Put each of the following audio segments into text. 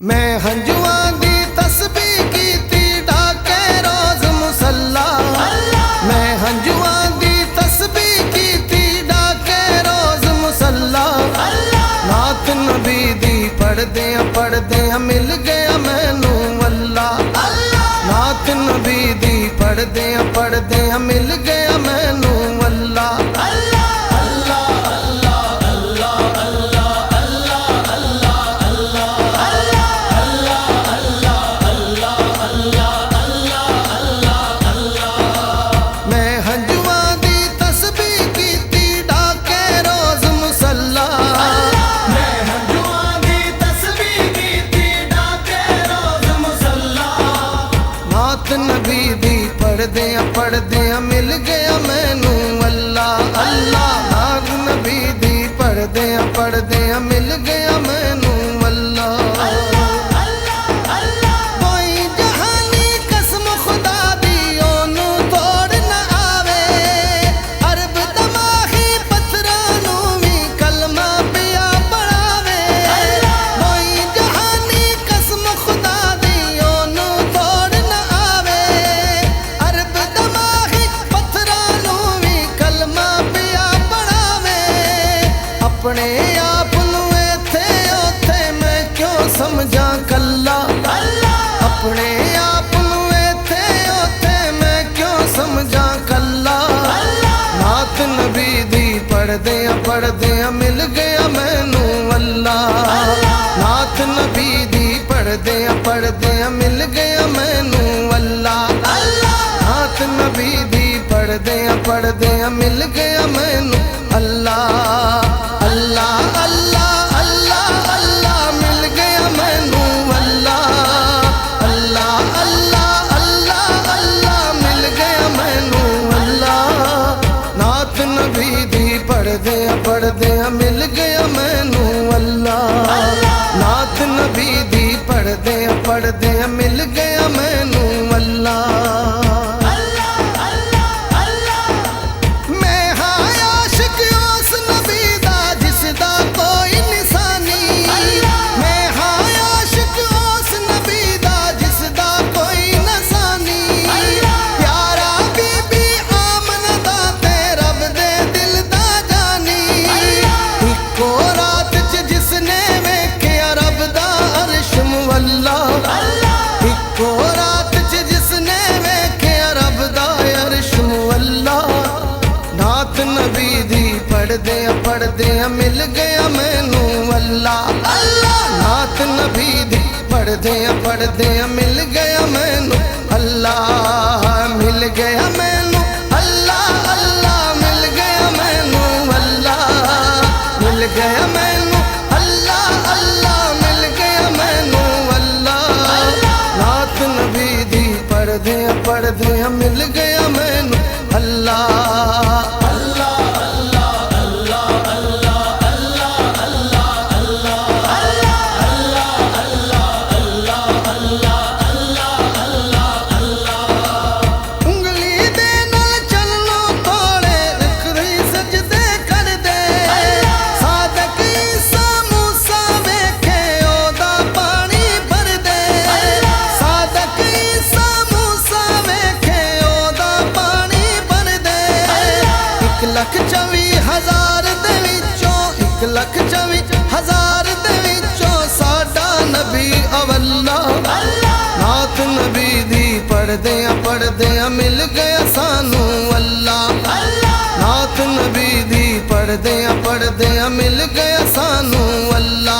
ਮੈਂ ਹੰਝੂਆਂ ਦੀ ਤਸਬੀਹ ਕੀਤੀ ਡਾਕੇ ਰੋਜ਼ ਮੁਸੱਲਾ। ਮੈਂ ਹੰਝੂਆਂ ਦੀ ਤਸਬੀਹ ਕੀਤੀ ਡਾਕੇ ਰੋਜ਼ ਮੁਸੱਲਾ। ਨਾਤ ਨਬੀ ਦੀ ਪੜਦੇ ਆ ਪੜਦੇ ਆ ਮਿਲ ਗਿਆ ਮੈਨੂੰ ਅੱਲਾ ਨਾਤ ਨਬੀ ਦੀ ਪੜਦੇ ਆ ਪੜਦੇ ਆ ਮਿਲ ਗਿਆ ਦੀ ਪੜਦੇ ਮਿਲ ਗਿਆ ਮੈਨੂੰ ਅੱਲਾ ਅੱਲਾ। ਨਾਤ ਨਬੀ ਦੀ ਪੜਦੇ ਆ ਪੜਦੇ ਮਿਲ ਗਿਆ ਮੈਨੂੰ ਆਪਣੇ ਆਪ ਨੂੰ ਇੱਥੇ, ਉੱਥੇ ਮੈਂ ਕਿਉਂ ਸਮਝਾਂ ਕੱਲਾ? ਆਪਣੇ ਆਪ ਨੂੰ ਇੱਥੇ, ਉੱਥੇ ਮੈਂ ਕਿਉਂ ਸਮਝਾਂ ਕੱਲਾ? ਨਾਤ ਨਬੀ ਦੀ ਪੜਦੇ ਆ ਪੜਦੇ ਆ ਮਿਲ ਗਿਆ ਮੈਨੂੰ ਅੱਲਾ। ਨਾਤ ਨਬੀ ਦੀ ਪੜਦੇ ਆ ਪੜਦੇ ਆ ਮਿਲ ਗਿਆ ਮੈਨੂੰ ਅੱਲਾ। ਨਾਤ ਨਬੀ ਦੀ ਪੜਦੇ ਆ ਪੜਦੇ ਆ ਮਿਲ ਗਿਆ ਮੈਨੂੰ ਅੱਲਾ ਅੱਲਾ ਅੱਲਾ ਅੱਲਾ ਅੱਲਾ ਮਿਲ ਗਿਆ ਮੈਨੂੰ ਅੱਲਾ ਅੱਲਾ ਅੱਲਾ ਅੱਲਾ ਅੱਲਾ ਮਿਲ ਗਿਆ ਮੈਨੂੰ ਅੱਲਾ। ਨਾਤ ਨਬੀ ਦੀ ਪੜਦੇ ਆ ਪੜਦੇ ਆ ਮਿਲ ਗਿਆ ਮੈਨੂੰ ਅੱਲਾ। ਨਾਤ ਨਬੀ ਦੀ ਪੜਦੇ ਆ ਪੜਦੇ ਪੜਦੇ ਆ ਪੜਦੇ ਆ, ਮਿਲ ਗਿਆ ਮੈਨੂੰ ਅੱਲਾ। ਨਾਤ ਨਬੀ ਦੀ ਪੜਦੇ ਆ ਪੜਦੇ ਆ, ਮਿਲ ਗਿਆ ਮੈਨੂੰ ਅੱਲਾ। ਮਿਲ ਗਿਆ ਮੈਂ ਇੱਕ ਲੱਖ ਚੌਵੀ, ਹਜ਼ਾਰ ਦੇ ਵਿੱਚੋਂ ਸਾਡਾ ਨਬੀ ਅਵੱਲਾ। ਨਾਤ ਨਬੀ ਦੀ ਪੜਦੇ ਆ ਪੜਦੇ ਆ ਮਿਲ ਗਿਆ ਸਾਨੂੰ ਅੱਲਾ। ਨਾਤ ਨਬੀ ਦੀ ਪੜਦੇ ਆ ਪੜਦੇ ਆ ਮਿਲ ਗਿਆ ਸਾਨੂੰ ਅੱਲਾ।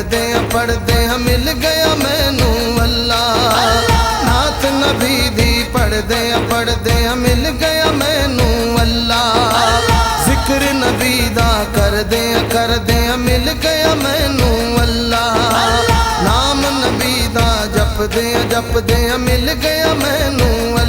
ਪੜਦੇ ਆ ਪੜਦੇ ਆ, ਮਿਲ ਗਿਆ ਮੈਨੂੰ ਅੱਲਾ। ਨਾਤ ਨਬੀ ਦੀ ਪੜਦੇ ਆ ਪੜਦੇ ਆ, ਮਿਲ ਗਿਆ ਮੈਨੂੰ ਅੱਲਾ। ਜ਼ਿਕਰ ਨਬੀ ਦਾ ਕਰਦੇ ਆ ਕਰਦੇ ਆ, ਮਿਲ ਗਿਆ ਮੈਨੂੰ ਅੱਲਾ। ਨਾਮ ਨਬੀ ਦਾ ਜਪ ਜਪਦੇ ਆ ਜਪਦੇ ਆ, ਮਿਲ ਗਿਆ ਮੈਨੂੰ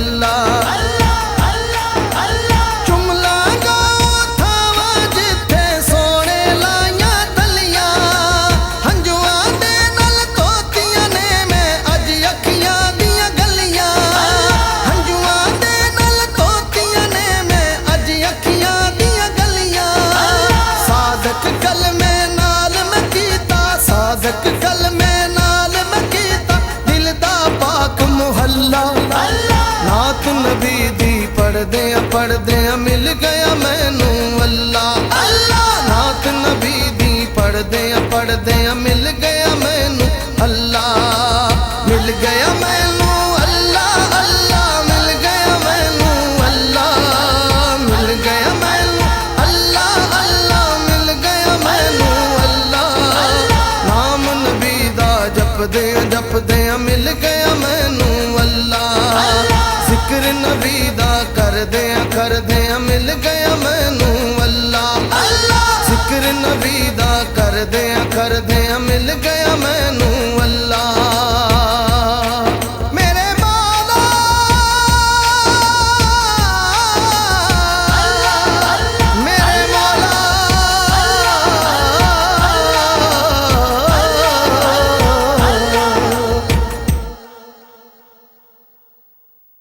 ਪਾਕ ਮੁਹੱਲਾ ਨਾਤ ਨਬੀ ਦੀ ਪੜਦੇ ਆ ਪੜਦੇ ਆ ਮਿਲ ਗਿਆ ਮੈਨੂੰ ਅੱਲਾ। ਅੱਲਾ ਨਾਤ ਨਬੀ ਦੀ ਪੜਦੇ ਆ ਪੜਦੇ ਆ ਮਿਲ ਗਿਆ ਮੈਨੂੰ ਅੱਲਾ। ਮਿਲ ਗਿਆ ਮੈਨੂੰ ਅੱਲਾ ਅੱਲਾ। ਮਿਲ ਗਿਆ ਮੈਨੂੰ ਅੱਲਾ। ਮਿਲ ਗਿਆ ਮੈਨੂੰ ਅੱਲਾ ਅੱਲਾ। ਮਿਲ ਗਿਆ ਮੈਨੂੰ ਅੱਲਾ। ਨਾਮ ਨਬੀ ਦਾ ਜਪਦੇ ਆ ਜਪਦੇ ਕਰਦੇ ਆ ਕਰਦੇ ਆ ਮਿਲ ਗਿਆ